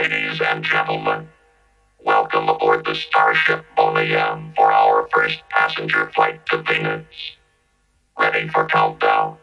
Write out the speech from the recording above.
ladies and gentlemen. Welcome aboard the Starship Boneyam for our first passenger flight to Venus. Ready for countdown.